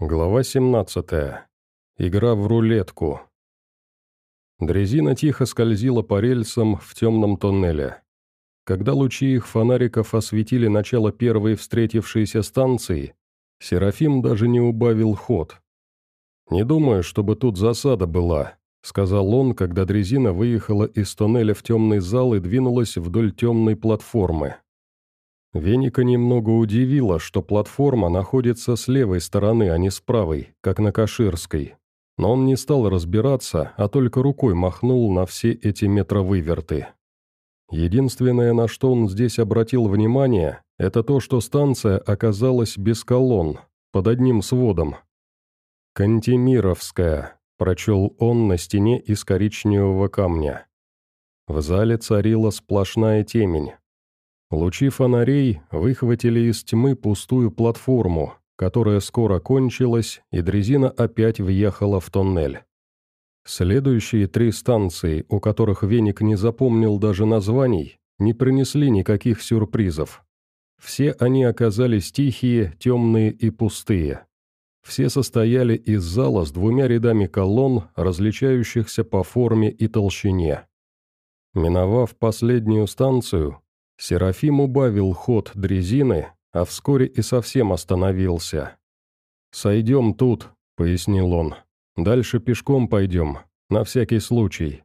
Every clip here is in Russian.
Глава 17. Игра в рулетку. Дрезина тихо скользила по рельсам в темном тоннеле. Когда лучи их фонариков осветили начало первой встретившейся станции, Серафим даже не убавил ход. «Не думаю, чтобы тут засада была», — сказал он, когда дрезина выехала из тоннеля в темный зал и двинулась вдоль темной платформы. Веника немного удивило, что платформа находится с левой стороны, а не с правой, как на Каширской. Но он не стал разбираться, а только рукой махнул на все эти метровыверты. Единственное, на что он здесь обратил внимание, это то, что станция оказалась без колонн, под одним сводом. «Кантемировская», — прочел он на стене из коричневого камня. В зале царила сплошная темень. Лучи фонарей выхватили из тьмы пустую платформу, которая скоро кончилась, и дрезина опять въехала в тоннель. Следующие три станции, у которых Веник не запомнил даже названий, не принесли никаких сюрпризов. Все они оказались тихие, темные и пустые. Все состояли из зала с двумя рядами колонн, различающихся по форме и толщине. Миновав последнюю станцию, Серафим убавил ход дрезины, а вскоре и совсем остановился. «Сойдем тут», — пояснил он. «Дальше пешком пойдем, на всякий случай».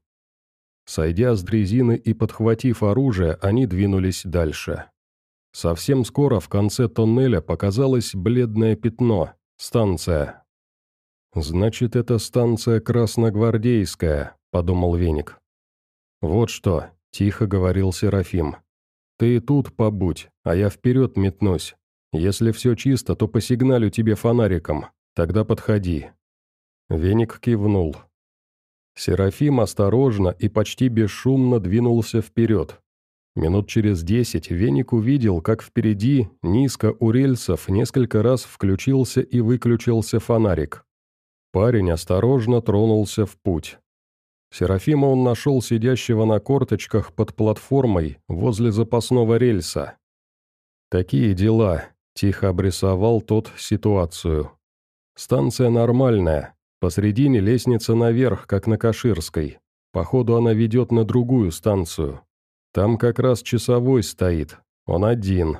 Сойдя с дрезины и подхватив оружие, они двинулись дальше. Совсем скоро в конце тоннеля показалось бледное пятно, станция. «Значит, это станция Красногвардейская», — подумал Веник. «Вот что», — тихо говорил Серафим. Ты тут побудь, а я вперед метнусь. Если все чисто, то посигналю тебе фонариком. Тогда подходи». Веник кивнул. Серафим осторожно и почти бесшумно двинулся вперед. Минут через десять Веник увидел, как впереди, низко у рельсов, несколько раз включился и выключился фонарик. Парень осторожно тронулся в путь. Серафима он нашел сидящего на корточках под платформой возле запасного рельса. «Такие дела», — тихо обрисовал тот ситуацию. «Станция нормальная, посредине лестница наверх, как на Каширской. Походу она ведет на другую станцию. Там как раз часовой стоит, он один.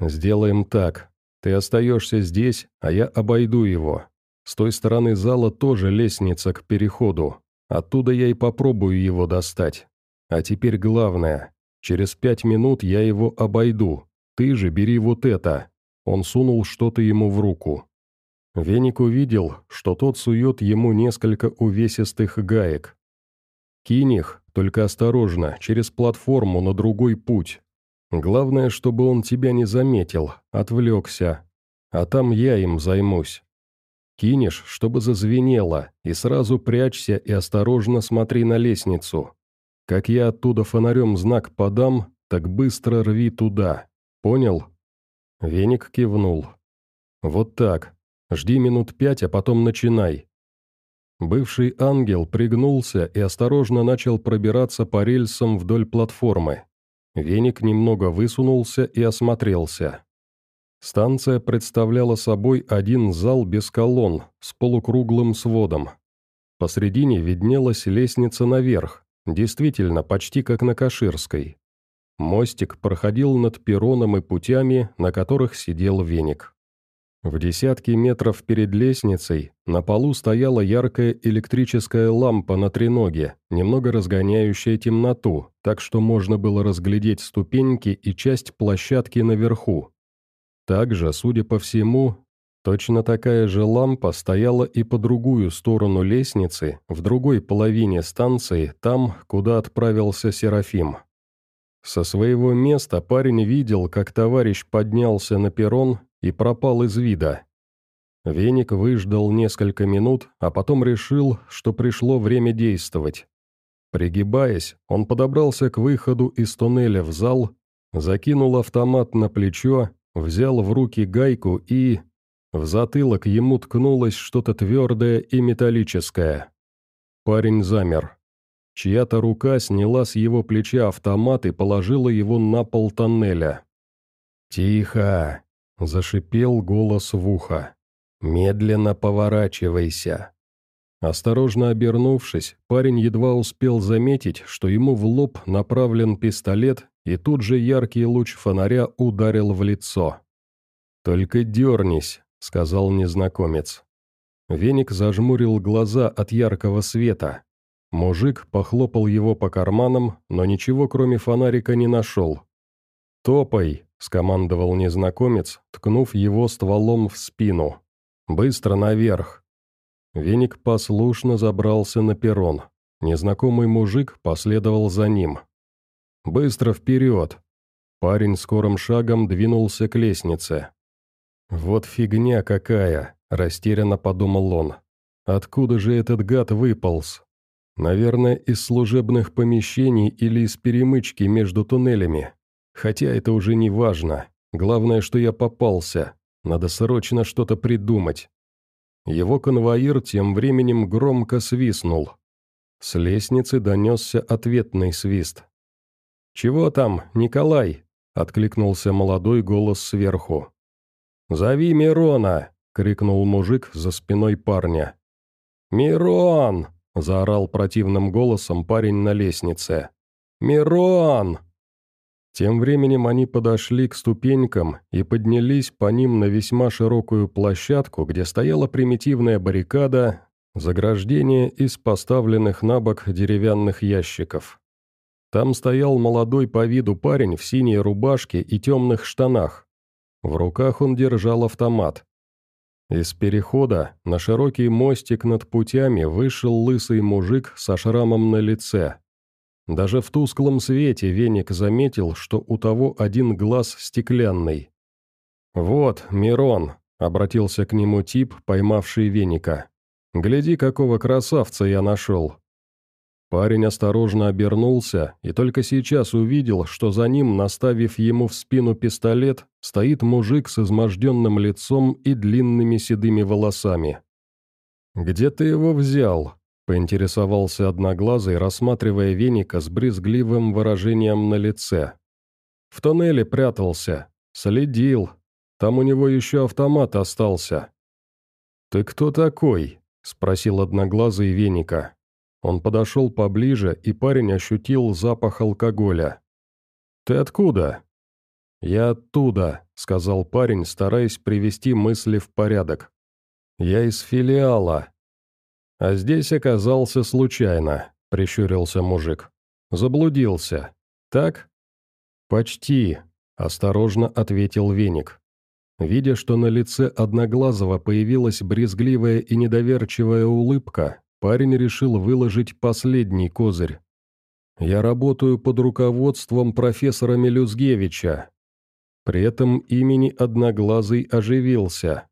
Сделаем так, ты остаешься здесь, а я обойду его. С той стороны зала тоже лестница к переходу, Оттуда я и попробую его достать. А теперь главное. Через пять минут я его обойду. Ты же бери вот это». Он сунул что-то ему в руку. Веник увидел, что тот сует ему несколько увесистых гаек. «Кинь их, только осторожно, через платформу на другой путь. Главное, чтобы он тебя не заметил, отвлекся. А там я им займусь. Кинешь, чтобы зазвенело, и сразу прячься и осторожно смотри на лестницу. Как я оттуда фонарем знак подам, так быстро рви туда. Понял?» Веник кивнул. «Вот так. Жди минут пять, а потом начинай». Бывший ангел пригнулся и осторожно начал пробираться по рельсам вдоль платформы. Веник немного высунулся и осмотрелся. Станция представляла собой один зал без колонн, с полукруглым сводом. Посредине виднелась лестница наверх, действительно почти как на Каширской. Мостик проходил над перроном и путями, на которых сидел веник. В десятке метров перед лестницей на полу стояла яркая электрическая лампа на треноге, немного разгоняющая темноту, так что можно было разглядеть ступеньки и часть площадки наверху. Также, судя по всему, точно такая же лампа стояла и по другую сторону лестницы, в другой половине станции, там, куда отправился Серафим. Со своего места парень видел, как товарищ поднялся на перрон и пропал из вида. Веник выждал несколько минут, а потом решил, что пришло время действовать. Пригибаясь, он подобрался к выходу из туннеля в зал, закинул автомат на плечо взял в руки гайку и... В затылок ему ткнулось что-то твердое и металлическое. Парень замер. Чья-то рука сняла с его плеча автомат и положила его на пол тоннеля. «Тихо!» — зашипел голос в ухо. Медленно поворачивайся». Осторожно обернувшись, парень едва успел заметить, что ему в лоб направлен пистолет, и тут же яркий луч фонаря ударил в лицо. «Только дернись», — сказал незнакомец. Веник зажмурил глаза от яркого света. Мужик похлопал его по карманам, но ничего кроме фонарика не нашел. «Топай», — скомандовал незнакомец, ткнув его стволом в спину. «Быстро наверх». Веник послушно забрался на перрон. Незнакомый мужик последовал за ним. «Быстро вперед!» Парень скорым шагом двинулся к лестнице. «Вот фигня какая!» – растерянно подумал он. «Откуда же этот гад выполз? Наверное, из служебных помещений или из перемычки между туннелями. Хотя это уже не важно. Главное, что я попался. Надо срочно что-то придумать». Его конвоир тем временем громко свистнул. С лестницы донесся ответный свист. «Чего там, Николай?» — откликнулся молодой голос сверху. «Зови Мирона!» — крикнул мужик за спиной парня. «Мирон!» — заорал противным голосом парень на лестнице. «Мирон!» Тем временем они подошли к ступенькам и поднялись по ним на весьма широкую площадку, где стояла примитивная баррикада, заграждение из поставленных на бок деревянных ящиков. Там стоял молодой по виду парень в синей рубашке и темных штанах. В руках он держал автомат. Из перехода на широкий мостик над путями вышел лысый мужик со шрамом на лице. Даже в тусклом свете веник заметил, что у того один глаз стеклянный. «Вот, Мирон», — обратился к нему тип, поймавший веника. «Гляди, какого красавца я нашел. Парень осторожно обернулся и только сейчас увидел, что за ним, наставив ему в спину пистолет, стоит мужик с изможденным лицом и длинными седыми волосами. «Где ты его взял?» — поинтересовался Одноглазый, рассматривая веника с брезгливым выражением на лице. «В тоннеле прятался. Следил. Там у него еще автомат остался». «Ты кто такой?» — спросил Одноглазый веника. Он подошел поближе, и парень ощутил запах алкоголя. «Ты откуда?» «Я оттуда», — сказал парень, стараясь привести мысли в порядок. «Я из филиала». «А здесь оказался случайно», — прищурился мужик. «Заблудился. Так?» «Почти», — осторожно ответил Веник. Видя, что на лице Одноглазого появилась брезгливая и недоверчивая улыбка, парень решил выложить последний козырь. «Я работаю под руководством профессора Мелюзгевича». При этом имени Одноглазый оживился.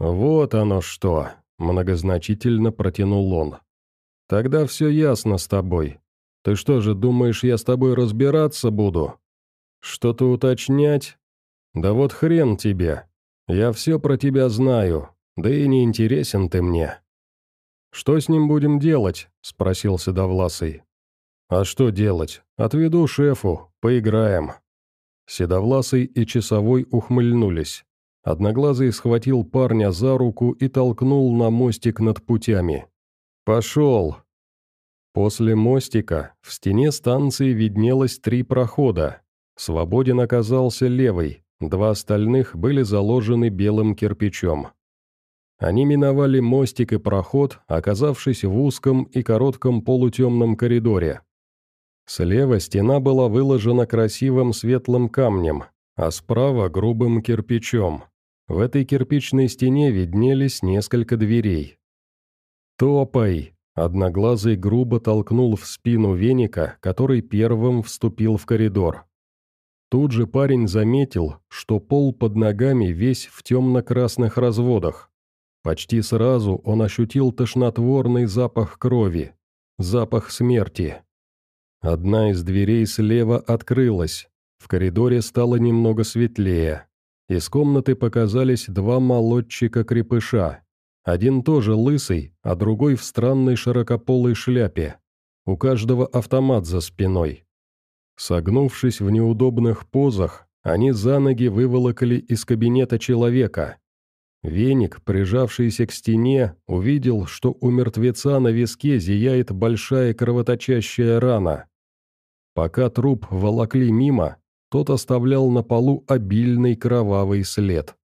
«Вот оно что!» – многозначительно протянул он. «Тогда все ясно с тобой. Ты что же, думаешь, я с тобой разбираться буду? Что-то уточнять? Да вот хрен тебе. Я все про тебя знаю, да и не интересен ты мне». «Что с ним будем делать?» – спросил Седовласый. «А что делать? Отведу шефу, поиграем». Седовласый и Часовой ухмыльнулись. Одноглазый схватил парня за руку и толкнул на мостик над путями. «Пошел!» После мостика в стене станции виднелось три прохода. Свободен оказался левый, два остальных были заложены белым кирпичом. Они миновали мостик и проход, оказавшись в узком и коротком полутемном коридоре. Слева стена была выложена красивым светлым камнем, а справа – грубым кирпичом. В этой кирпичной стене виднелись несколько дверей. «Топай!» – одноглазый грубо толкнул в спину веника, который первым вступил в коридор. Тут же парень заметил, что пол под ногами весь в темно-красных разводах. Почти сразу он ощутил тошнотворный запах крови, запах смерти. Одна из дверей слева открылась, в коридоре стало немного светлее. Из комнаты показались два молодчика-крепыша. Один тоже лысый, а другой в странной широкополой шляпе. У каждого автомат за спиной. Согнувшись в неудобных позах, они за ноги выволокли из кабинета человека, Веник, прижавшийся к стене, увидел, что у мертвеца на виске зияет большая кровоточащая рана. Пока труп волокли мимо, тот оставлял на полу обильный кровавый след.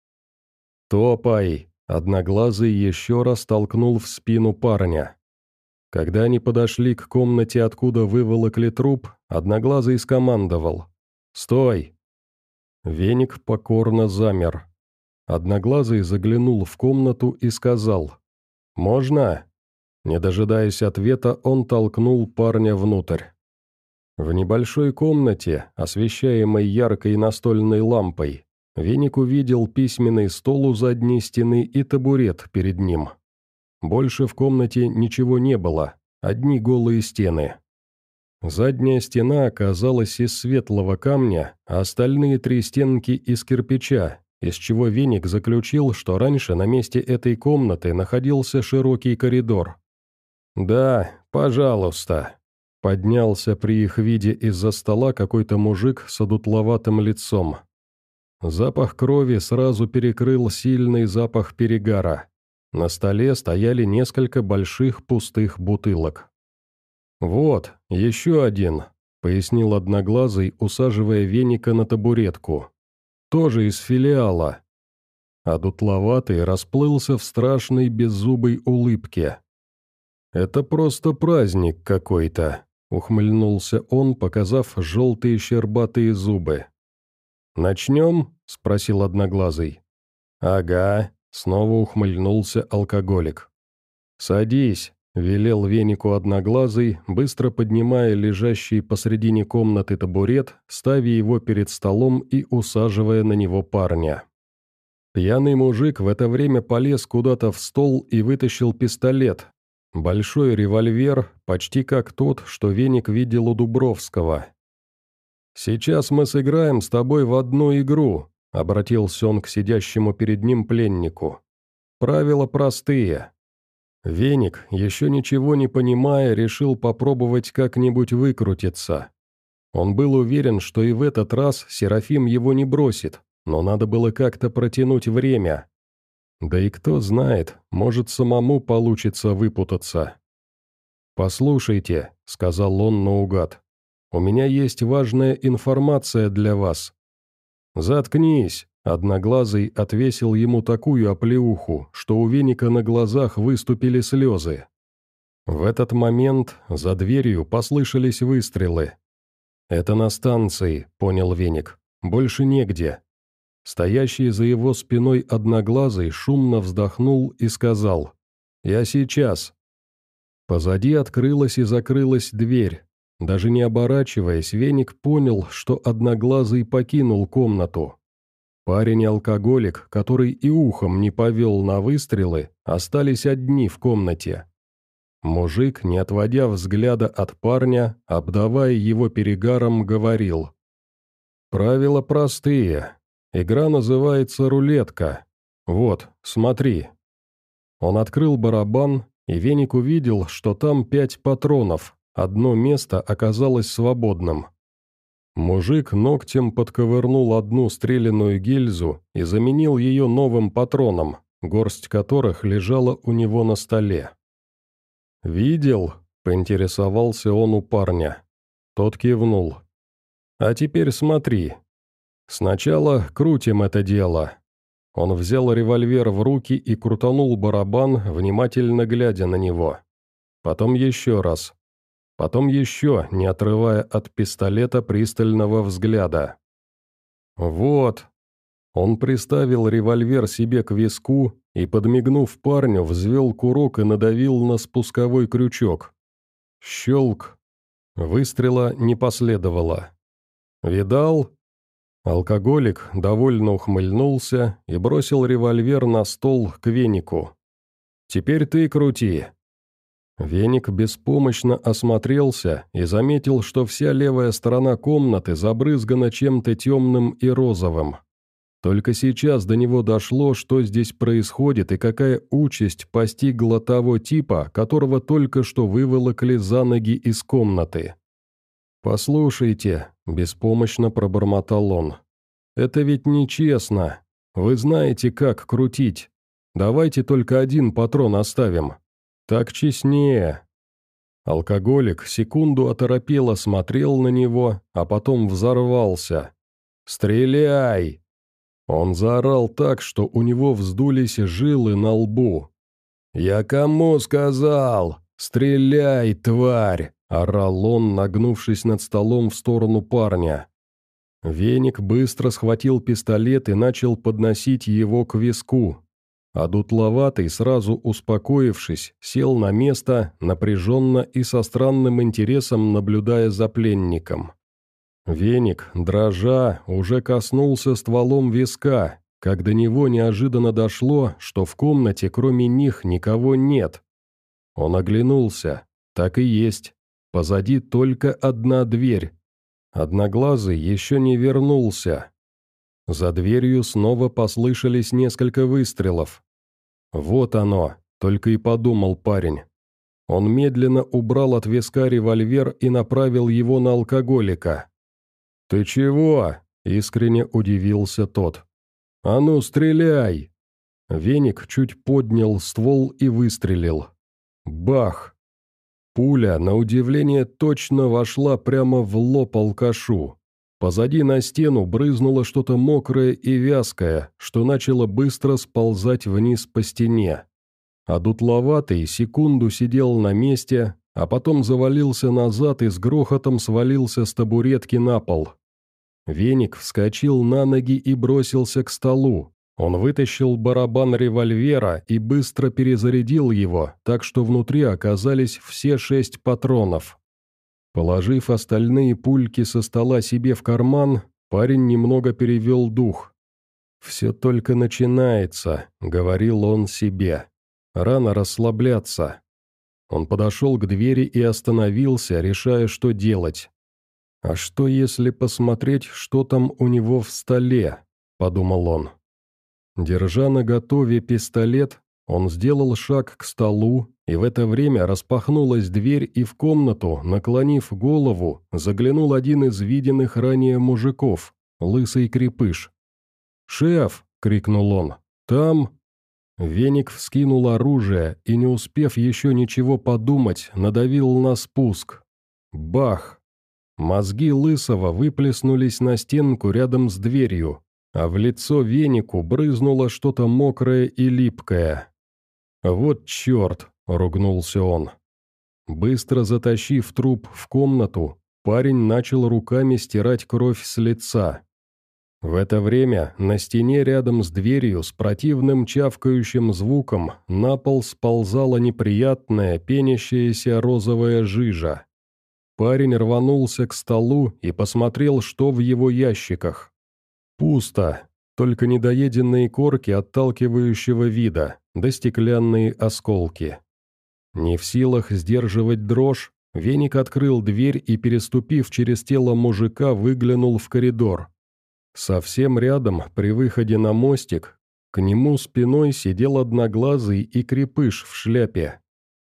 «Топай!» — одноглазый еще раз толкнул в спину парня. Когда они подошли к комнате, откуда выволокли труп, одноглазый скомандовал. «Стой!» Веник покорно замер. Одноглазый заглянул в комнату и сказал «Можно?». Не дожидаясь ответа, он толкнул парня внутрь. В небольшой комнате, освещаемой яркой настольной лампой, Веник увидел письменный стол у задней стены и табурет перед ним. Больше в комнате ничего не было, одни голые стены. Задняя стена оказалась из светлого камня, а остальные три стенки из кирпича, из чего Веник заключил, что раньше на месте этой комнаты находился широкий коридор. «Да, пожалуйста», — поднялся при их виде из-за стола какой-то мужик с одутловатым лицом. Запах крови сразу перекрыл сильный запах перегара. На столе стояли несколько больших пустых бутылок. «Вот, еще один», — пояснил Одноглазый, усаживая веника на табуретку тоже из филиала. А дутловатый расплылся в страшной беззубой улыбке. «Это просто праздник какой-то», — ухмыльнулся он, показав желтые щербатые зубы. «Начнем?» — спросил Одноглазый. «Ага», — снова ухмыльнулся алкоголик. «Садись», — велел венику одноглазый, быстро поднимая лежащий посредине комнаты табурет, ставя его перед столом и усаживая на него парня. Пьяный мужик в это время полез куда-то в стол и вытащил пистолет. Большой револьвер, почти как тот, что веник видел у Дубровского. «Сейчас мы сыграем с тобой в одну игру», — обратился он к сидящему перед ним пленнику. «Правила простые. Веник, еще ничего не понимая, решил попробовать как-нибудь выкрутиться. Он был уверен, что и в этот раз Серафим его не бросит, но надо было как-то протянуть время. Да и кто знает, может самому получится выпутаться. «Послушайте», — сказал он наугад, — «у меня есть важная информация для вас». «Заткнись», Одноглазый отвесил ему такую оплеуху, что у веника на глазах выступили слезы. В этот момент за дверью послышались выстрелы. «Это на станции», — понял веник. «Больше негде». Стоящий за его спиной одноглазый шумно вздохнул и сказал «Я сейчас». Позади открылась и закрылась дверь. Даже не оборачиваясь, веник понял, что одноглазый покинул комнату. Парень-алкоголик, который и ухом не повел на выстрелы, остались одни в комнате. Мужик, не отводя взгляда от парня, обдавая его перегаром, говорил. «Правила простые. Игра называется рулетка. Вот, смотри». Он открыл барабан, и Веник увидел, что там пять патронов, одно место оказалось свободным. Мужик ногтем подковырнул одну стреляную гильзу и заменил ее новым патроном, горсть которых лежала у него на столе. «Видел?» — поинтересовался он у парня. Тот кивнул. «А теперь смотри. Сначала крутим это дело». Он взял револьвер в руки и крутанул барабан, внимательно глядя на него. Потом еще раз. Потом еще, не отрывая от пистолета пристального взгляда. «Вот». Он приставил револьвер себе к виску и, подмигнув парню, взвел курок и надавил на спусковой крючок. Щелк. Выстрела не последовало. «Видал?» Алкоголик довольно ухмыльнулся и бросил револьвер на стол к венику. «Теперь ты крути». Веник беспомощно осмотрелся и заметил, что вся левая сторона комнаты забрызгана чем-то темным и розовым. Только сейчас до него дошло, что здесь происходит и какая участь постигла того типа, которого только что выволокли за ноги из комнаты. «Послушайте», — беспомощно пробормотал он, — «это ведь нечестно. Вы знаете, как крутить. Давайте только один патрон оставим. Так честнее». Алкоголик секунду оторопело смотрел на него, а потом взорвался. «Стреляй!» Он заорал так, что у него вздулись жилы на лбу. «Я кому сказал? Стреляй, тварь!» – орал он, нагнувшись над столом в сторону парня. Веник быстро схватил пистолет и начал подносить его к виску. А дутловатый, сразу успокоившись, сел на место, напряженно и со странным интересом наблюдая за пленником. Веник, дрожа, уже коснулся стволом виска, как до него неожиданно дошло, что в комнате кроме них никого нет. Он оглянулся. Так и есть. Позади только одна дверь. Одноглазый еще не вернулся. За дверью снова послышались несколько выстрелов. Вот оно, только и подумал парень. Он медленно убрал от виска револьвер и направил его на алкоголика. «Ты чего?» – искренне удивился тот. «А ну, стреляй!» Веник чуть поднял ствол и выстрелил. Бах! Пуля, на удивление, точно вошла прямо в лоб алкашу. Позади на стену брызнуло что-то мокрое и вязкое, что начало быстро сползать вниз по стене. А дутловатый секунду сидел на месте, а потом завалился назад и с грохотом свалился с табуретки на пол. Веник вскочил на ноги и бросился к столу. Он вытащил барабан револьвера и быстро перезарядил его, так что внутри оказались все шесть патронов. Положив остальные пульки со стола себе в карман, парень немного перевел дух. «Все только начинается», — говорил он себе. «Рано расслабляться». Он подошел к двери и остановился, решая, что делать. «А что, если посмотреть, что там у него в столе?» – подумал он. Держа на готове пистолет, он сделал шаг к столу, и в это время распахнулась дверь, и в комнату, наклонив голову, заглянул один из виденных ранее мужиков, лысый крепыш. «Шеф!» — крикнул он. «Там...» Веник вскинул оружие и, не успев еще ничего подумать, надавил на спуск. Бах! Мозги Лысого выплеснулись на стенку рядом с дверью, а в лицо венику брызнуло что-то мокрое и липкое. «Вот черт!» — ругнулся он. Быстро затащив труп в комнату, парень начал руками стирать кровь с лица. В это время на стене рядом с дверью с противным чавкающим звуком на пол сползала неприятная пенящаяся розовая жижа. Парень рванулся к столу и посмотрел, что в его ящиках. Пусто, только недоеденные корки отталкивающего вида, да стеклянные осколки. Не в силах сдерживать дрожь, Веник открыл дверь и, переступив через тело мужика, выглянул в коридор. Совсем рядом, при выходе на мостик, к нему спиной сидел одноглазый и крепыш в шляпе.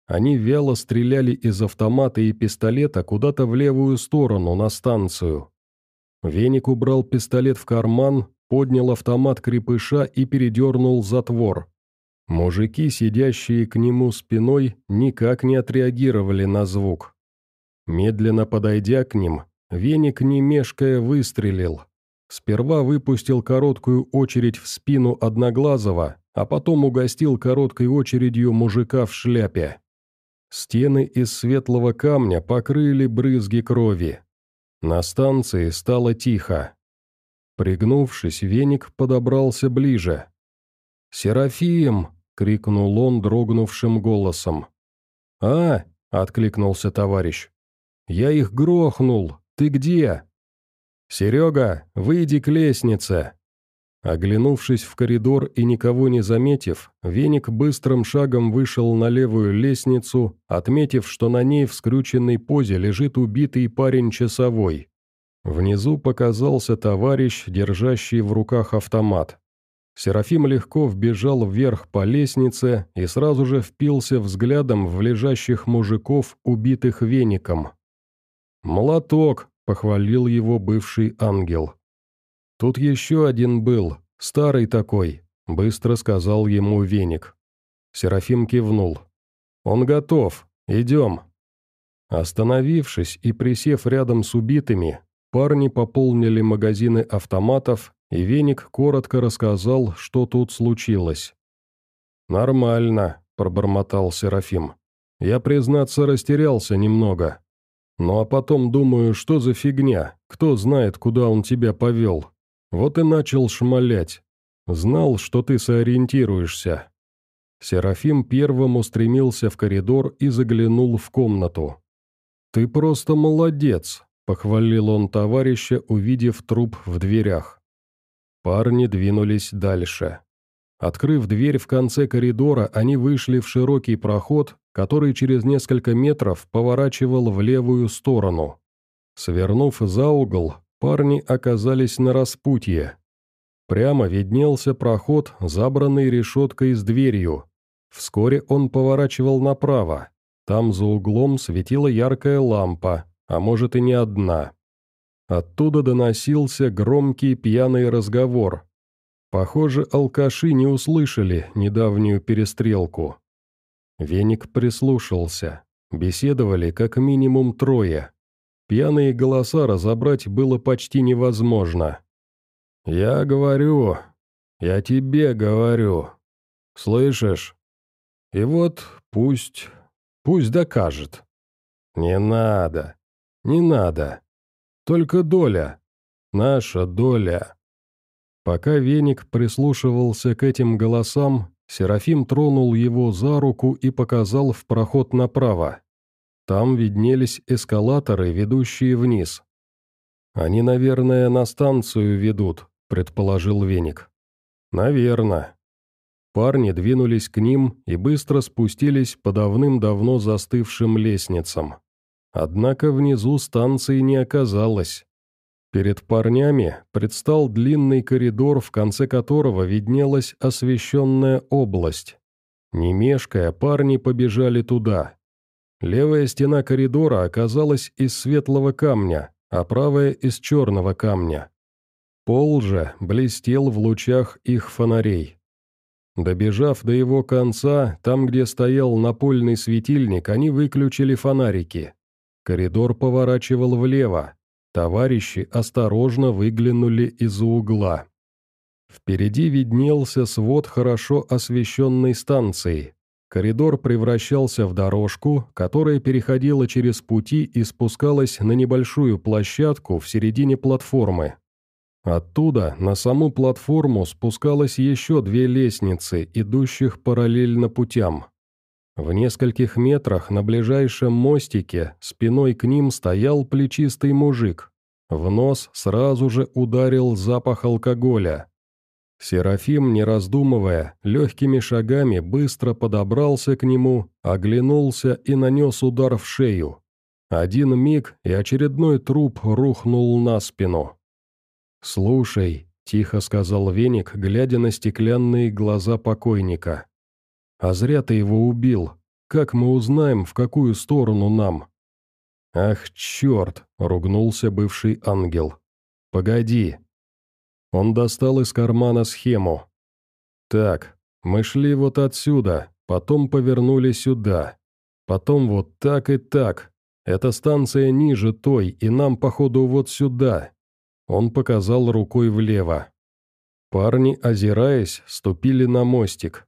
Они вяло стреляли из автомата и пистолета куда-то в левую сторону, на станцию. Веник убрал пистолет в карман, поднял автомат крепыша и передернул затвор. Мужики, сидящие к нему спиной, никак не отреагировали на звук. Медленно подойдя к ним, Веник, не мешкая, выстрелил. Сперва выпустил короткую очередь в спину Одноглазого, а потом угостил короткой очередью мужика в шляпе. Стены из светлого камня покрыли брызги крови. На станции стало тихо. Пригнувшись, веник подобрался ближе. «Серафим!» — крикнул он дрогнувшим голосом. «А!» — откликнулся товарищ. «Я их грохнул! Ты где?» «Серега, выйди к лестнице!» Оглянувшись в коридор и никого не заметив, веник быстрым шагом вышел на левую лестницу, отметив, что на ней в скрюченной позе лежит убитый парень-часовой. Внизу показался товарищ, держащий в руках автомат. Серафим легко вбежал вверх по лестнице и сразу же впился взглядом в лежащих мужиков, убитых веником. «Молоток!» — похвалил его бывший ангел. Тут еще один был, старый такой, — быстро сказал ему веник. Серафим кивнул. «Он готов. Идем». Остановившись и присев рядом с убитыми, парни пополнили магазины автоматов, и веник коротко рассказал, что тут случилось. «Нормально», — пробормотал Серафим. «Я, признаться, растерялся немного. Ну а потом думаю, что за фигня, кто знает, куда он тебя повел. Вот и начал шмалять. Знал, что ты сориентируешься». Серафим первым устремился в коридор и заглянул в комнату. «Ты просто молодец», — похвалил он товарища, увидев труп в дверях. Парни двинулись дальше. Открыв дверь в конце коридора, они вышли в широкий проход, который через несколько метров поворачивал в левую сторону. Свернув за угол, парни оказались на распутье. Прямо виднелся проход, забранный решеткой с дверью. Вскоре он поворачивал направо. Там за углом светила яркая лампа, а может и не одна. Оттуда доносился громкий пьяный разговор. Похоже, алкаши не услышали недавнюю перестрелку. Веник прислушался. Беседовали как минимум трое. Пьяные голоса разобрать было почти невозможно. «Я говорю, я тебе говорю. Слышишь? И вот пусть Пусть докажет. Не надо. Не надо. Только доля. Наша доля. Пока веник прислушивался к этим голосам, Серафим тронул его за руку и показал в проход направо. Там виднелись эскалаторы, ведущие вниз. «Они, наверное, на станцию ведут», — предположил Веник. «Наверно. Парни двинулись к ним и быстро спустились по давным-давно застывшим лестницам. Однако внизу станции не оказалось. Перед парнями предстал длинный коридор, в конце которого виднелась освещенная область. Не мешкая, парни побежали туда. Левая стена коридора оказалась из светлого камня, а правая из черного камня. Пол же блестел в лучах их фонарей. Добежав до его конца, там, где стоял напольный светильник, они выключили фонарики. Коридор поворачивал влево. Товарищи осторожно выглянули из-за угла. Впереди виднелся свод хорошо освещенной станции. Коридор превращался в дорожку, которая переходила через пути и спускалась на небольшую площадку в середине платформы. Оттуда на саму платформу спускалось еще две лестницы, идущих параллельно путям. В нескольких метрах на ближайшем мостике спиной к ним стоял плечистый мужик. В нос сразу же ударил запах алкоголя. Серафим, не раздумывая, легкими шагами быстро подобрался к нему, оглянулся и нанес удар в шею. Один миг, и очередной труп рухнул на спину. «Слушай», — тихо сказал Веник, глядя на стеклянные глаза покойника. «А зря ты его убил. Как мы узнаем, в какую сторону нам?» «Ах, черт!» — ругнулся бывший ангел. «Погоди». Он достал из кармана схему. «Так, мы шли вот отсюда, потом повернули сюда. Потом вот так и так. Эта станция ниже той, и нам, походу, вот сюда. Он показал рукой влево. Парни, озираясь, ступили на мостик.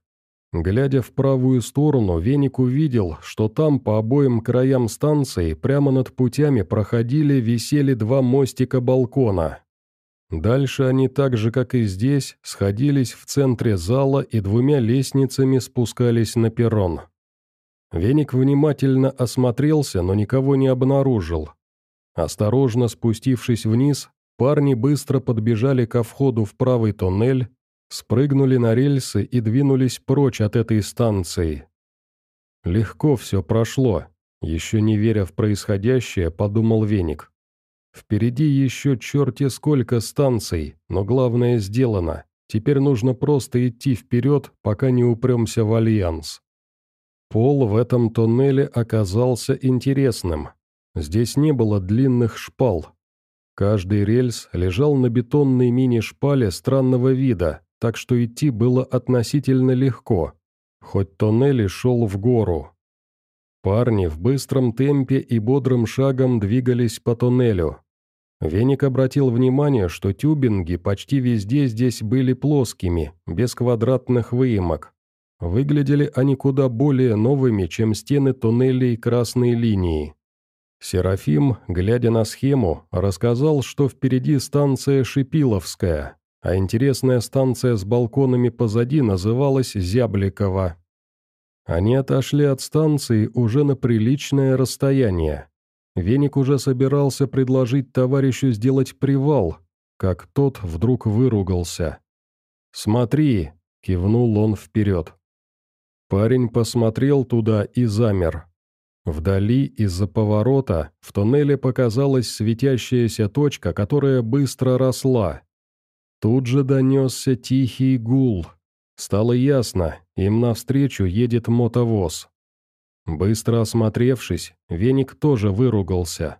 Глядя в правую сторону, Веник увидел, что там по обоим краям станции, прямо над путями проходили, висели два мостика балкона. Дальше они так же, как и здесь, сходились в центре зала и двумя лестницами спускались на перрон. Веник внимательно осмотрелся, но никого не обнаружил. Осторожно спустившись вниз, Парни быстро подбежали ко входу в правый тоннель, спрыгнули на рельсы и двинулись прочь от этой станции. Легко все прошло, еще не веря в происходящее, подумал Веник. Впереди еще черти сколько станций, но главное сделано. Теперь нужно просто идти вперед, пока не упремся в альянс. Пол в этом тоннеле оказался интересным. Здесь не было длинных шпал, Каждый рельс лежал на бетонной мини-шпале странного вида, так что идти было относительно легко, хоть тоннель и шел в гору. Парни в быстром темпе и бодрым шагом двигались по тоннелю. Веник обратил внимание, что тюбинги почти везде здесь были плоскими, без квадратных выемок. Выглядели они куда более новыми, чем стены туннелей красной линии. Серафим, глядя на схему, рассказал, что впереди станция Шипиловская, а интересная станция с балконами позади называлась Зябликова. Они отошли от станции уже на приличное расстояние. Веник уже собирался предложить товарищу сделать привал, как тот вдруг выругался. «Смотри!» — кивнул он вперед. Парень посмотрел туда и замер. Вдали из-за поворота в туннеле показалась светящаяся точка, которая быстро росла. Тут же донесся тихий гул. Стало ясно, им навстречу едет мотовоз. Быстро осмотревшись, Веник тоже выругался.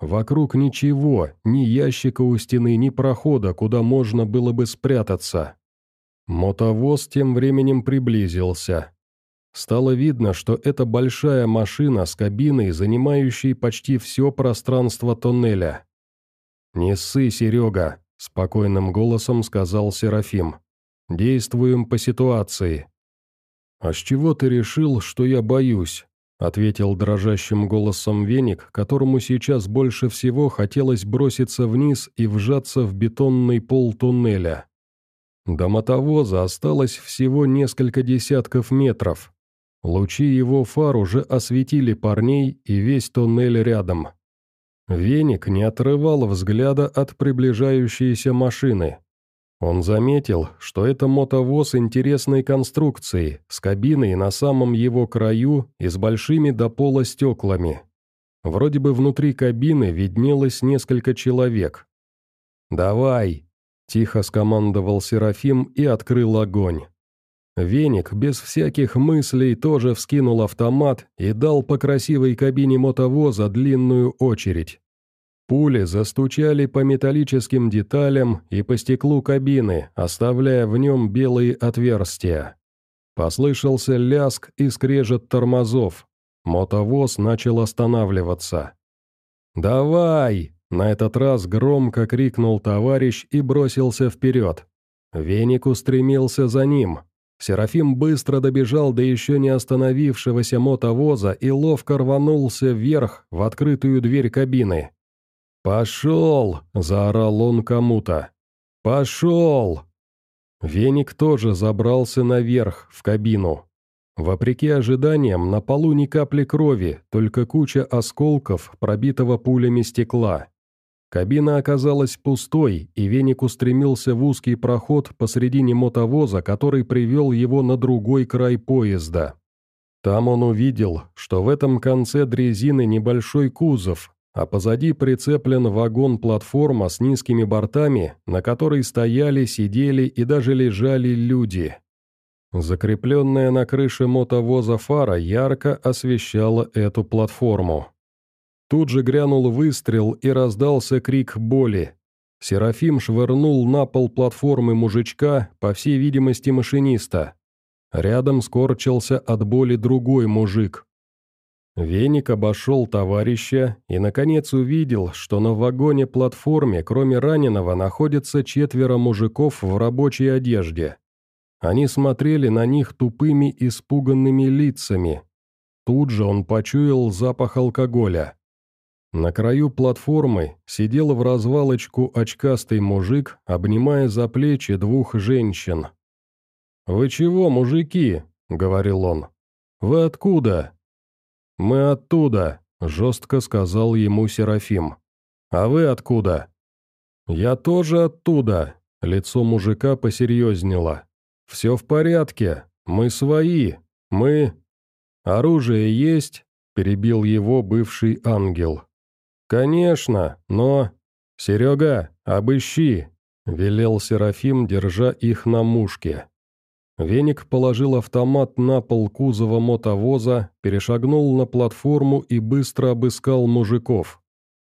Вокруг ничего, ни ящика у стены, ни прохода, куда можно было бы спрятаться. Мотовоз тем временем приблизился. Стало видно, что это большая машина с кабиной, занимающей почти все пространство тоннеля. «Не ссы, Серега», — спокойным голосом сказал Серафим. Действуем по ситуации». «А с чего ты решил, что я боюсь?» — ответил дрожащим голосом веник, которому сейчас больше всего хотелось броситься вниз и вжаться в бетонный пол туннеля. До мотовоза осталось всего несколько десятков метров. Лучи его фар уже осветили парней и весь туннель рядом. Веник не отрывал взгляда от приближающейся машины. Он заметил, что это мотовоз интересной конструкции, с кабиной на самом его краю и с большими до пола стеклами. Вроде бы внутри кабины виднелось несколько человек. «Давай!» – тихо скомандовал Серафим и открыл огонь. Веник без всяких мыслей тоже вскинул автомат и дал по красивой кабине мотовоза длинную очередь. Пули застучали по металлическим деталям и по стеклу кабины, оставляя в нем белые отверстия. Послышался ляск и скрежет тормозов. Мотовоз начал останавливаться. «Давай!» — на этот раз громко крикнул товарищ и бросился вперед. Веник устремился за ним. Серафим быстро добежал до еще не остановившегося мотовоза и ловко рванулся вверх в открытую дверь кабины. «Пошел!» – заорал он кому-то. «Пошел!» Веник тоже забрался наверх, в кабину. Вопреки ожиданиям, на полу ни капли крови, только куча осколков, пробитого пулями стекла. Кабина оказалась пустой, и Веник устремился в узкий проход посредине мотовоза, который привел его на другой край поезда. Там он увидел, что в этом конце дрезины небольшой кузов, а позади прицеплен вагон-платформа с низкими бортами, на которой стояли, сидели и даже лежали люди. Закрепленная на крыше мотовоза фара ярко освещала эту платформу. Тут же грянул выстрел и раздался крик боли. Серафим швырнул на пол платформы мужичка, по всей видимости машиниста. Рядом скорчился от боли другой мужик, Веник обошел товарища и, наконец, увидел, что на вагоне-платформе, кроме раненого, находятся четверо мужиков в рабочей одежде. Они смотрели на них тупыми, испуганными лицами. Тут же он почуял запах алкоголя. На краю платформы сидел в развалочку очкастый мужик, обнимая за плечи двух женщин. «Вы чего, мужики?» — говорил он. «Вы откуда?» «Мы оттуда», — жестко сказал ему Серафим. «А вы откуда?» «Я тоже оттуда», — лицо мужика посерьезнело. «Все в порядке, мы свои, мы...» «Оружие есть?» — перебил его бывший ангел. «Конечно, но...» «Серега, обыщи!» — велел Серафим, держа их на мушке. Веник положил автомат на пол кузова мотовоза, перешагнул на платформу и быстро обыскал мужиков.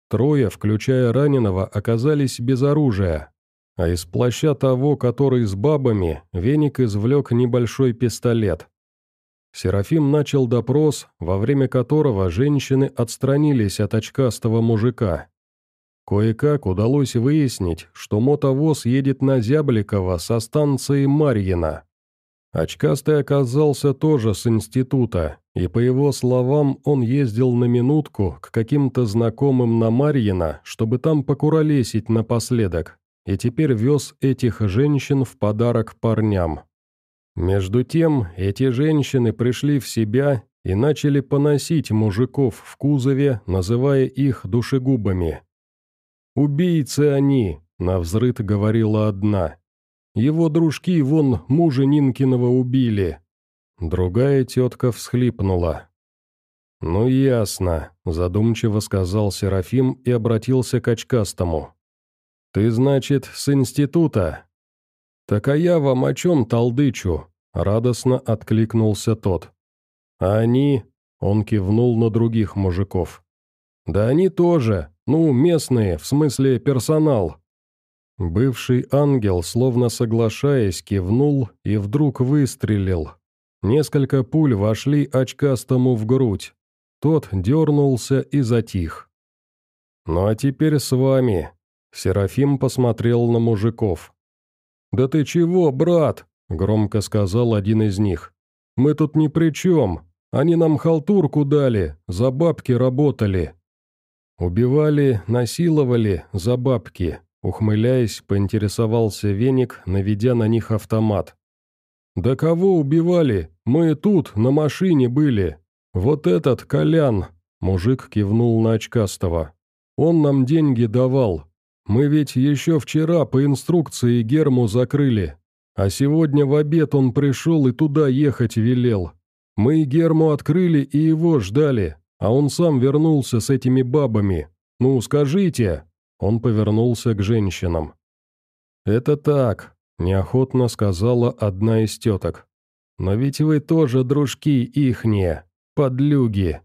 Трое, включая раненого, оказались без оружия. а из плаща того, который с бабами, веник извлек небольшой пистолет. Серафим начал допрос, во время которого женщины отстранились от очкастого мужика. Кое-как удалось выяснить, что мотовоз едет на Зябликова со станции Марьина. Очкастый оказался тоже с института, и по его словам он ездил на минутку к каким-то знакомым на Марьина, чтобы там покуролесить напоследок, и теперь вез этих женщин в подарок парням. Между тем, эти женщины пришли в себя и начали поносить мужиков в кузове, называя их душегубами. «Убийцы они!» — навзрыд говорила одна. «Его дружки вон мужа Нинкиного убили!» Другая тетка всхлипнула. «Ну ясно», — задумчиво сказал Серафим и обратился к очкастому. «Ты, значит, с института?» «Так а я вам о чем толдычу?» — радостно откликнулся тот. «А они?» — он кивнул на других мужиков. «Да они тоже, ну, местные, в смысле персонал». Бывший ангел, словно соглашаясь, кивнул и вдруг выстрелил. Несколько пуль вошли очкастому в грудь. Тот дернулся и затих. «Ну а теперь с вами», Серафим посмотрел на мужиков. «Да ты чего, брат?» — громко сказал один из них. «Мы тут ни при чем. Они нам халтурку дали, за бабки работали». «Убивали, насиловали, за бабки», — ухмыляясь, поинтересовался веник, наведя на них автомат. «Да кого убивали? Мы тут, на машине были. Вот этот Колян», — мужик кивнул на очкастого. «Он нам деньги давал, мы ведь еще вчера по инструкции Герму закрыли, а сегодня в обед он пришел и туда ехать велел. Мы Герму открыли и его ждали, а он сам вернулся с этими бабами. Ну, скажите!» Он повернулся к женщинам. «Это так», — неохотно сказала одна из теток. «Но ведь вы тоже дружки ихние, подлюги».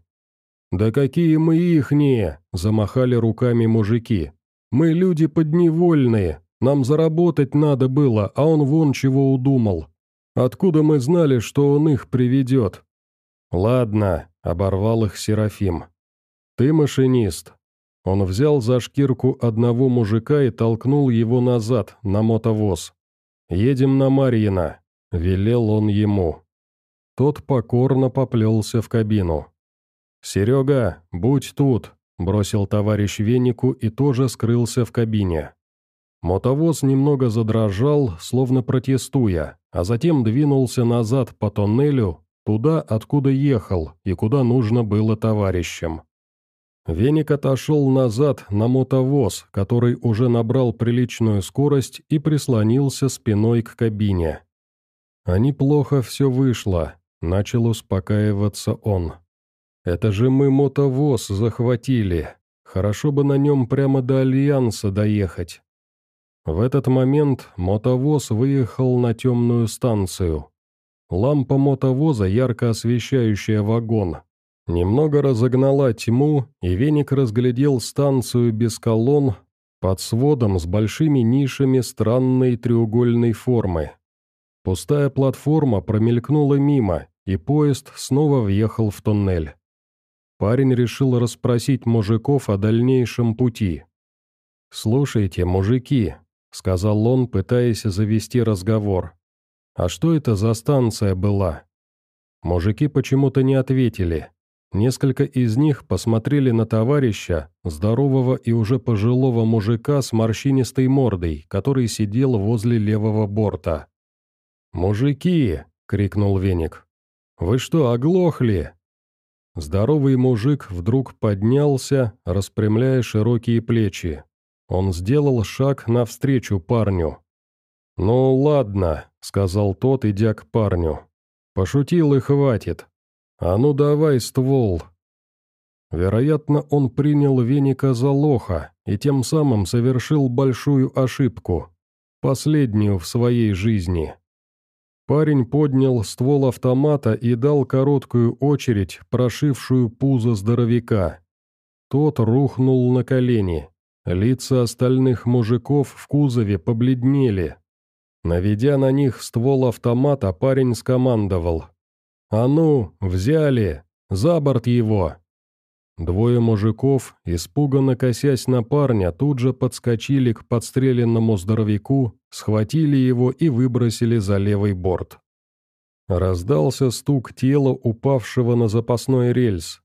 «Да какие мы ихние!» — замахали руками мужики. Мы люди подневольные, нам заработать надо было, а он вон чего удумал. Откуда мы знали, что он их приведет?» «Ладно», — оборвал их Серафим. «Ты машинист». Он взял за шкирку одного мужика и толкнул его назад, на мотовоз. «Едем на Марьина», — велел он ему. Тот покорно поплелся в кабину. «Серега, будь тут», Бросил товарищ венику и тоже скрылся в кабине. Мотовоз немного задрожал, словно протестуя, а затем двинулся назад по тоннелю, туда, откуда ехал и куда нужно было товарищам. Веник отошел назад на мотовоз, который уже набрал приличную скорость и прислонился спиной к кабине. А неплохо все вышло, начал успокаиваться он. Это же мы мотовоз захватили. Хорошо бы на нем прямо до Альянса доехать. В этот момент мотовоз выехал на темную станцию. Лампа мотовоза, ярко освещающая вагон, немного разогнала тьму, и веник разглядел станцию без колонн под сводом с большими нишами странной треугольной формы. Пустая платформа промелькнула мимо, и поезд снова въехал в туннель. Парень решил расспросить мужиков о дальнейшем пути. «Слушайте, мужики», — сказал он, пытаясь завести разговор. «А что это за станция была?» Мужики почему-то не ответили. Несколько из них посмотрели на товарища, здорового и уже пожилого мужика с морщинистой мордой, который сидел возле левого борта. «Мужики!» — крикнул Веник. «Вы что, оглохли? Здоровый мужик вдруг поднялся, распрямляя широкие плечи. Он сделал шаг навстречу парню. «Ну ладно», — сказал тот, идя к парню. «Пошутил и хватит. А ну давай ствол». Вероятно, он принял веника за лоха и тем самым совершил большую ошибку, последнюю в своей жизни. Парень поднял ствол автомата и дал короткую очередь, прошившую пузо здоровяка. Тот рухнул на колени. Лица остальных мужиков в кузове побледнели. Наведя на них ствол автомата, парень скомандовал. «А ну, взяли! За борт его!» Двое мужиков, испуганно косясь на парня, тут же подскочили к подстреленному здоровяку, схватили его и выбросили за левый борт. Раздался стук тела, упавшего на запасной рельс.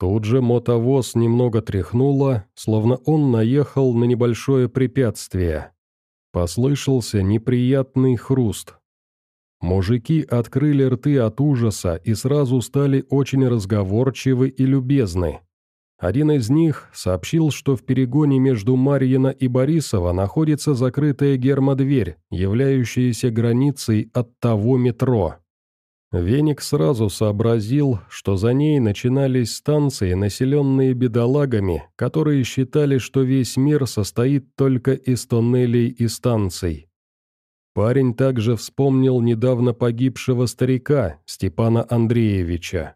Тут же мотовоз немного тряхнуло, словно он наехал на небольшое препятствие. Послышался неприятный хруст. Мужики открыли рты от ужаса и сразу стали очень разговорчивы и любезны. Один из них сообщил, что в перегоне между Марьино и Борисова находится закрытая гермодверь, являющаяся границей от того метро. Веник сразу сообразил, что за ней начинались станции, населенные бедолагами, которые считали, что весь мир состоит только из тоннелей и станций. Парень также вспомнил недавно погибшего старика Степана Андреевича.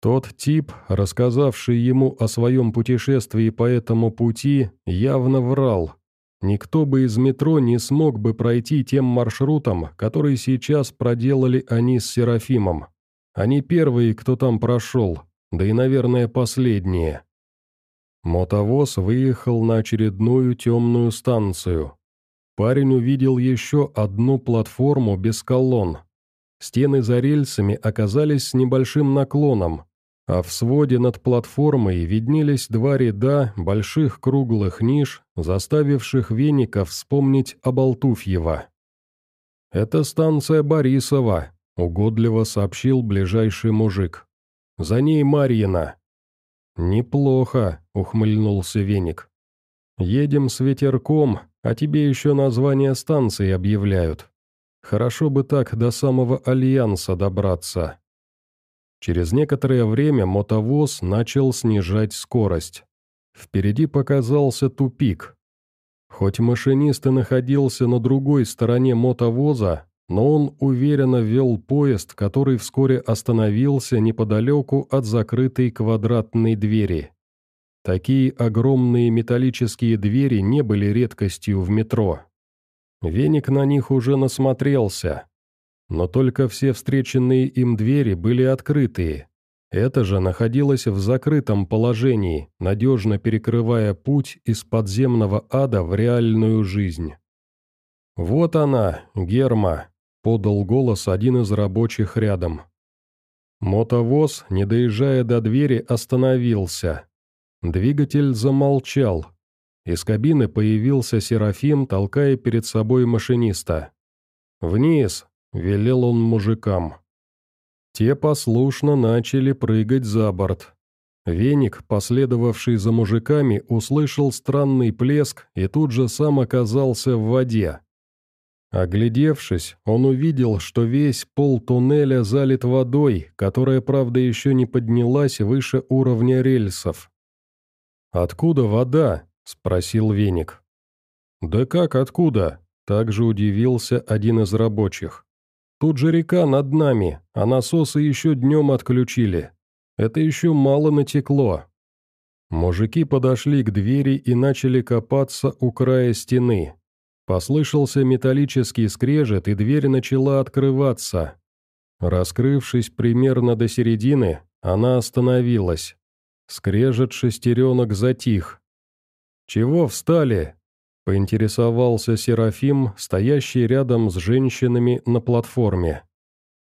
Тот тип, рассказавший ему о своем путешествии по этому пути, явно врал. Никто бы из метро не смог бы пройти тем маршрутом, который сейчас проделали они с Серафимом. Они первые, кто там прошел, да и, наверное, последние. Мотовоз выехал на очередную темную станцию. Парень увидел еще одну платформу без колонн. Стены за рельсами оказались с небольшим наклоном, а в своде над платформой виднелись два ряда больших круглых ниш, заставивших Веника вспомнить об Алтуфьево. «Это станция Борисова», — угодливо сообщил ближайший мужик. «За ней Марьина». «Неплохо», — ухмыльнулся Веник. «Едем с ветерком, а тебе еще название станции объявляют. Хорошо бы так до самого Альянса добраться». Через некоторое время мотовоз начал снижать скорость. Впереди показался тупик. Хоть машинист и находился на другой стороне мотовоза, но он уверенно вел поезд, который вскоре остановился неподалеку от закрытой квадратной двери. Такие огромные металлические двери не были редкостью в метро. Веник на них уже насмотрелся. Но только все встреченные им двери были открытые. Это же находилось в закрытом положении, надежно перекрывая путь из подземного ада в реальную жизнь. «Вот она, Герма», — подал голос один из рабочих рядом. Мотовоз, не доезжая до двери, остановился. Двигатель замолчал. Из кабины появился Серафим, толкая перед собой машиниста. «Вниз!» — велел он мужикам. Те послушно начали прыгать за борт. Веник, последовавший за мужиками, услышал странный плеск и тут же сам оказался в воде. Оглядевшись, он увидел, что весь пол туннеля залит водой, которая, правда, еще не поднялась выше уровня рельсов. «Откуда вода?» – спросил Веник. «Да как откуда?» – также удивился один из рабочих. «Тут же река над нами, а насосы еще днем отключили. Это еще мало натекло». Мужики подошли к двери и начали копаться у края стены. Послышался металлический скрежет, и дверь начала открываться. Раскрывшись примерно до середины, она остановилась. Скрежет шестеренок затих. «Чего встали?» — поинтересовался Серафим, стоящий рядом с женщинами на платформе.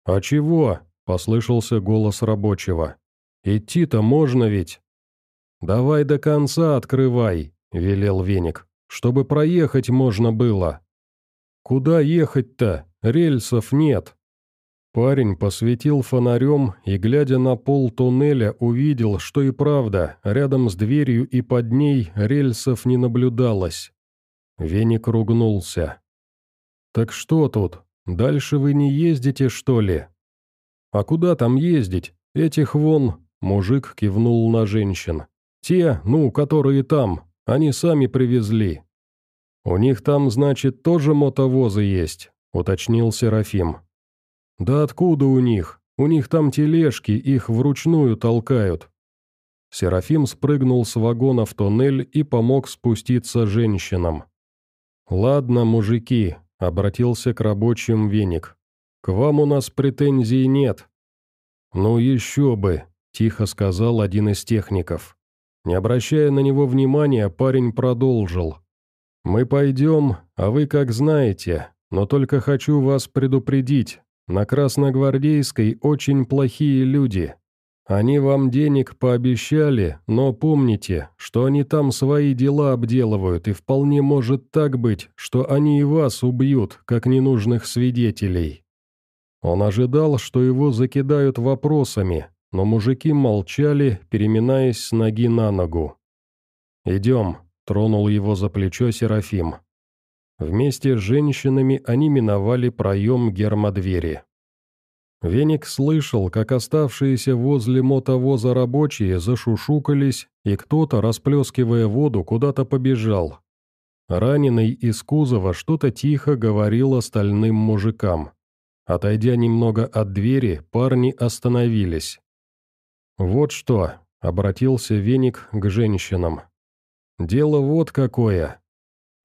«А чего?» — послышался голос рабочего. «Идти-то можно ведь?» «Давай до конца открывай», — велел Веник, — «чтобы проехать можно было». «Куда ехать-то? Рельсов нет». Парень посветил фонарем и, глядя на пол туннеля, увидел, что и правда, рядом с дверью и под ней рельсов не наблюдалось. Веник ругнулся. «Так что тут? Дальше вы не ездите, что ли?» «А куда там ездить? Этих вон...» Мужик кивнул на женщин. «Те, ну, которые там, они сами привезли». «У них там, значит, тоже мотовозы есть», — уточнил Серафим. «Да откуда у них? У них там тележки, их вручную толкают». Серафим спрыгнул с вагона в тоннель и помог спуститься женщинам. «Ладно, мужики», — обратился к рабочим веник. «К вам у нас претензий нет». «Ну еще бы», — тихо сказал один из техников. Не обращая на него внимания, парень продолжил. «Мы пойдем, а вы как знаете, но только хочу вас предупредить, на Красногвардейской очень плохие люди. Они вам денег пообещали, но помните, что они там свои дела обделывают, и вполне может так быть, что они и вас убьют, как ненужных свидетелей». Он ожидал, что его закидают вопросами, но мужики молчали, переминаясь с ноги на ногу. «Идем», — тронул его за плечо Серафим. Вместе с женщинами они миновали проем гермодвери. Веник слышал, как оставшиеся возле мотовоза рабочие зашушукались, и кто-то, расплескивая воду, куда-то побежал. Раненый из кузова что-то тихо говорил остальным мужикам. Отойдя немного от двери, парни остановились. «Вот что», — обратился Веник к женщинам. «Дело вот какое».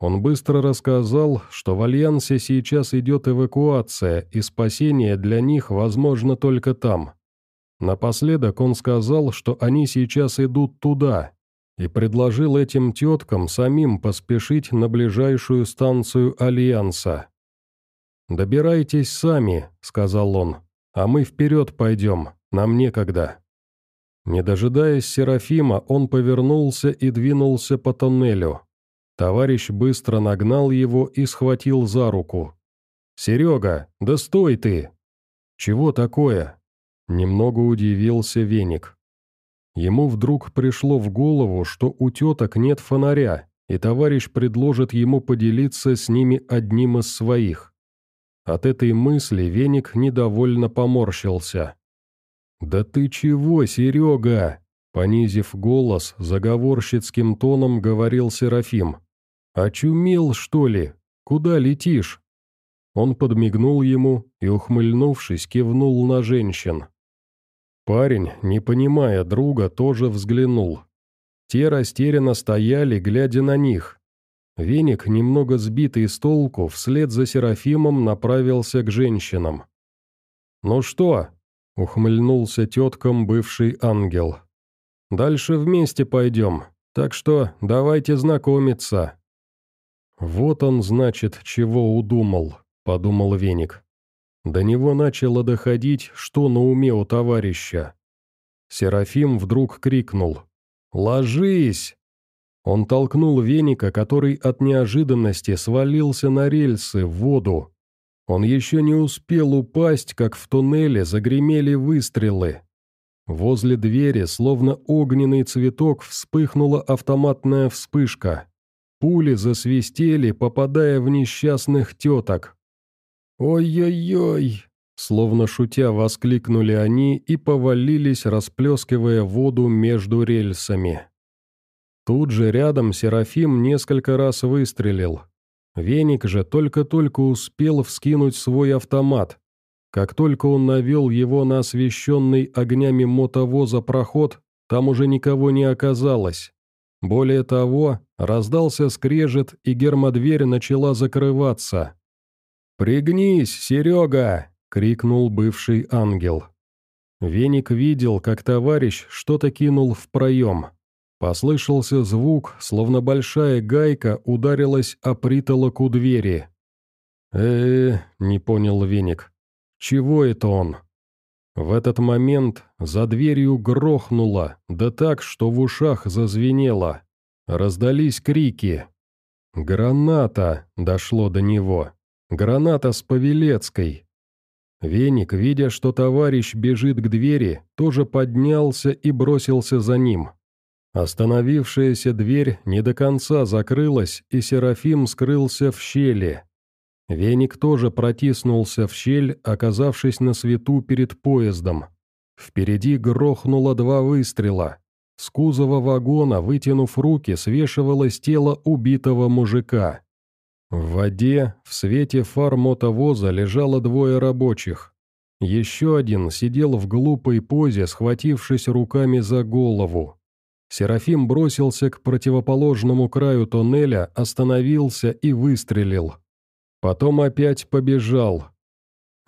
Он быстро рассказал, что в Альянсе сейчас идет эвакуация, и спасение для них возможно только там. Напоследок он сказал, что они сейчас идут туда, и предложил этим теткам самим поспешить на ближайшую станцию Альянса. «Добирайтесь сами», — сказал он, — «а мы вперед пойдем, нам некогда». Не дожидаясь Серафима, он повернулся и двинулся по тоннелю. Товарищ быстро нагнал его и схватил за руку. «Серега, да стой ты!» «Чего такое?» Немного удивился Веник. Ему вдруг пришло в голову, что у теток нет фонаря, и товарищ предложит ему поделиться с ними одним из своих. От этой мысли Веник недовольно поморщился. «Да ты чего, Серега?» Понизив голос, заговорщицким тоном говорил Серафим. «Очумел, что ли? Куда летишь?» Он подмигнул ему и, ухмыльнувшись, кивнул на женщин. Парень, не понимая друга, тоже взглянул. Те растерянно стояли, глядя на них. Веник, немного сбитый с толку, вслед за Серафимом направился к женщинам. «Ну что, Ухмыльнулся теткам бывший ангел. «Дальше вместе пойдем, так что давайте знакомиться». «Вот он, значит, чего удумал», — подумал Веник. До него начало доходить, что на уме у товарища. Серафим вдруг крикнул. «Ложись!» Он толкнул веника, который от неожиданности свалился на рельсы в воду. Он еще не успел упасть, как в туннеле загремели выстрелы. Возле двери, словно огненный цветок, вспыхнула автоматная вспышка. Пули засвистели, попадая в несчастных теток. «Ой-ой-ой!» Словно шутя воскликнули они и повалились, расплескивая воду между рельсами. Тут же рядом Серафим несколько раз выстрелил. Веник же только-только успел вскинуть свой автомат. Как только он навел его на освещенный огнями мотовоза проход, там уже никого не оказалось. Более того, раздался скрежет, и гермодверь начала закрываться. «Пригнись, Серега!» — крикнул бывший ангел. Веник видел, как товарищ что-то кинул в проем. Послышался звук, словно большая гайка ударилась о притолок у двери. э, -э не понял Веник. «Чего это он?» В этот момент за дверью грохнуло, да так, что в ушах зазвенело. Раздались крики. «Граната!» — дошло до него. «Граната с Павелецкой!» Веник, видя, что товарищ бежит к двери, тоже поднялся и бросился за ним. Остановившаяся дверь не до конца закрылась, и Серафим скрылся в щели. Веник тоже протиснулся в щель, оказавшись на свету перед поездом. Впереди грохнуло два выстрела. С кузова вагона, вытянув руки, свешивалось тело убитого мужика. В воде, в свете фар мотовоза, лежало двое рабочих. Еще один сидел в глупой позе, схватившись руками за голову. Серафим бросился к противоположному краю тоннеля, остановился и выстрелил. Потом опять побежал.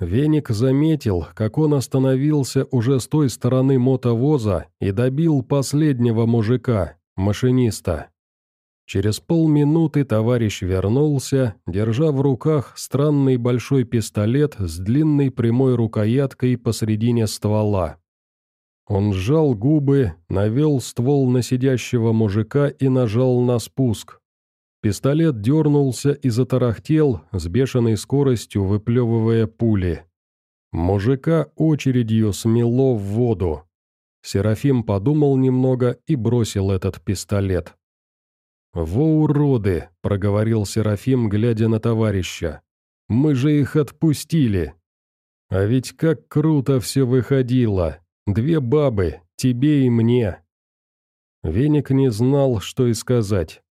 Веник заметил, как он остановился уже с той стороны мотовоза и добил последнего мужика, машиниста. Через полминуты товарищ вернулся, держа в руках странный большой пистолет с длинной прямой рукояткой посредине ствола. Он сжал губы, навел ствол на сидящего мужика и нажал на спуск. Пистолет дернулся и затарахтел, с бешеной скоростью выплевывая пули. Мужика очередью смело в воду. Серафим подумал немного и бросил этот пистолет. «Во уроды!» — проговорил Серафим, глядя на товарища. «Мы же их отпустили!» «А ведь как круто все выходило!» Две бабы, тебе и мне». Веник не знал, что и сказать.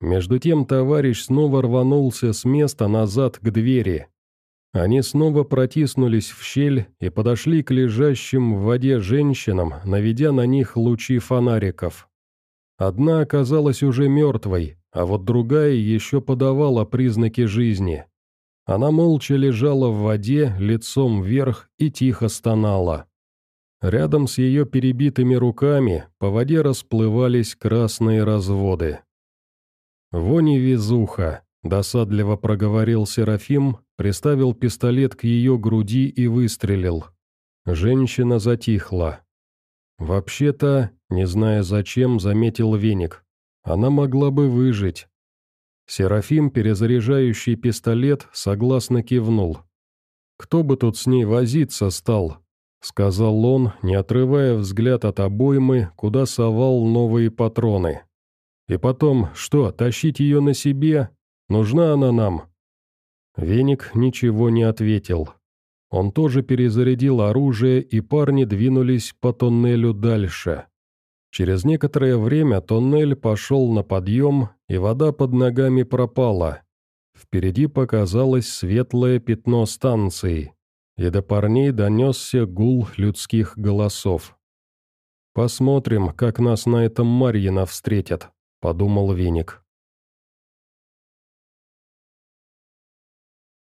Между тем товарищ снова рванулся с места назад к двери. Они снова протиснулись в щель и подошли к лежащим в воде женщинам, наведя на них лучи фонариков. Одна оказалась уже мертвой, а вот другая еще подавала признаки жизни. Она молча лежала в воде, лицом вверх и тихо стонала. Рядом с ее перебитыми руками по воде расплывались красные разводы. «Вони везуха», — досадливо проговорил Серафим, приставил пистолет к ее груди и выстрелил. Женщина затихла. Вообще-то, не зная зачем, заметил веник. Она могла бы выжить. Серафим, перезаряжающий пистолет, согласно кивнул. Кто бы тут с ней возиться стал, — сказал он, не отрывая взгляд от обоймы, куда совал новые патроны. «И потом, что, тащить ее на себе? Нужна она нам?» Веник ничего не ответил. Он тоже перезарядил оружие, и парни двинулись по тоннелю дальше. Через некоторое время тоннель пошел на подъем, и вода под ногами пропала. Впереди показалось светлое пятно станции и до парней донесся гул людских голосов. «Посмотрим, как нас на этом Марьино встретят», — подумал Веник.